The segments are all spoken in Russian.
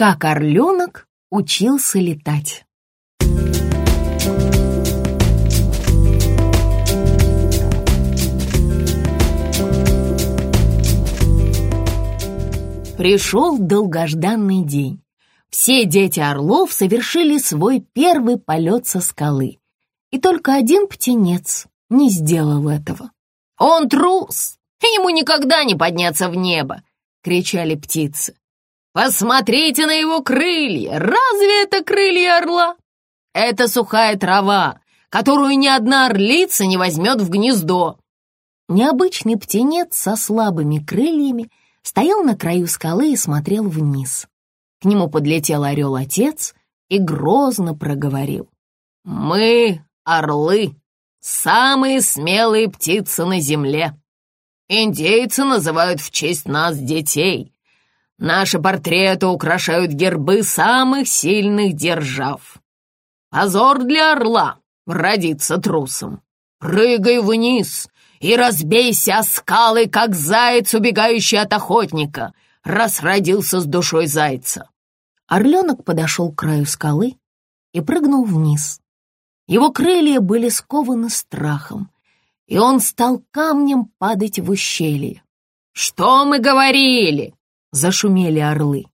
Как орленок учился летать. Пришел долгожданный день. Все дети орлов совершили свой первый полет со скалы. И только один птенец не сделал этого. «Он трус! Ему никогда не подняться в небо!» — кричали птицы. Посмотрите на его крылья! Разве это крылья орла? Это сухая трава, которую ни одна орлица не возьмет в гнездо. Необычный птенец со слабыми крыльями стоял на краю скалы и смотрел вниз. К нему подлетел орел-отец и грозно проговорил. «Мы, орлы, самые смелые птицы на земле. Индейцы называют в честь нас детей, Наши портреты украшают гербы самых сильных держав. Позор для орла родиться трусом. Прыгай вниз и разбейся о скалы, как заяц, убегающий от охотника, раз родился с душой зайца. Орленок подошел к краю скалы и прыгнул вниз. Его крылья были скованы страхом, и он стал камнем падать в ущелье. «Что мы говорили?» Зашумели орлы.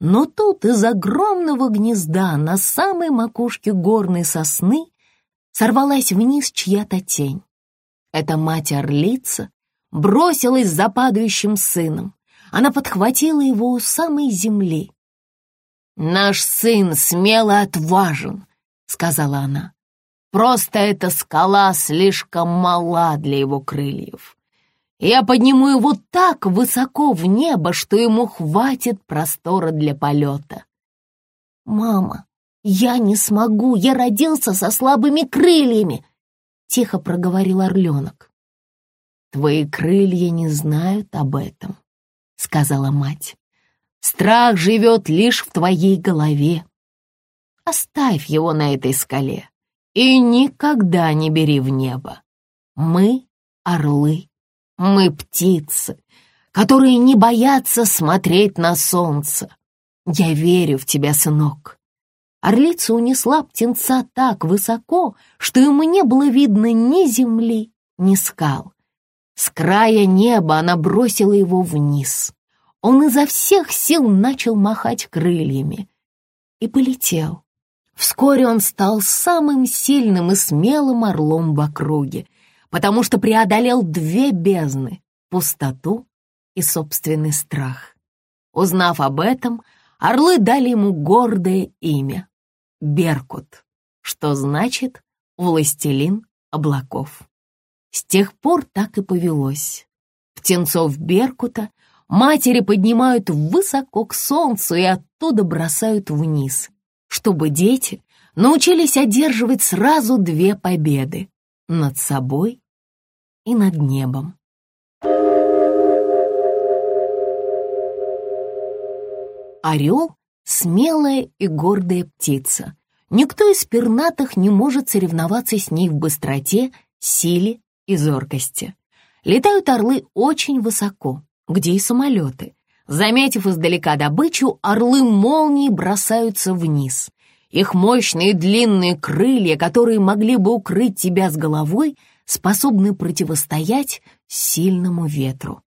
Но тут из огромного гнезда на самой макушке горной сосны сорвалась вниз чья-то тень. Эта мать-орлица бросилась за падающим сыном. Она подхватила его у самой земли. «Наш сын смело отважен», — сказала она. «Просто эта скала слишком мала для его крыльев. Я подниму его так высоко в небо, что ему хватит простора для полета. «Мама, я не смогу, я родился со слабыми крыльями!» — тихо проговорил орленок. «Твои крылья не знают об этом», — сказала мать. «Страх живет лишь в твоей голове. Оставь его на этой скале и никогда не бери в небо. Мы — орлы мы птицы, которые не боятся смотреть на солнце. Я верю в тебя, сынок. Орлица унесла птенца так высоко, что ему не было видно ни земли, ни скал. С края неба она бросила его вниз. Он изо всех сил начал махать крыльями и полетел. Вскоре он стал самым сильным и смелым орлом в округе, потому что преодолел две бездны — пустоту и собственный страх. Узнав об этом, орлы дали ему гордое имя — Беркут, что значит «властелин облаков». С тех пор так и повелось. Птенцов Беркута матери поднимают высоко к солнцу и оттуда бросают вниз, чтобы дети научились одерживать сразу две победы над собой и над небом. Орел — смелая и гордая птица. Никто из пернатых не может соревноваться с ней в быстроте, силе и зоркости. Летают орлы очень высоко, где и самолеты. Заметив издалека добычу, орлы молнией бросаются вниз. Их мощные длинные крылья, которые могли бы укрыть тебя с головой, способны противостоять сильному ветру.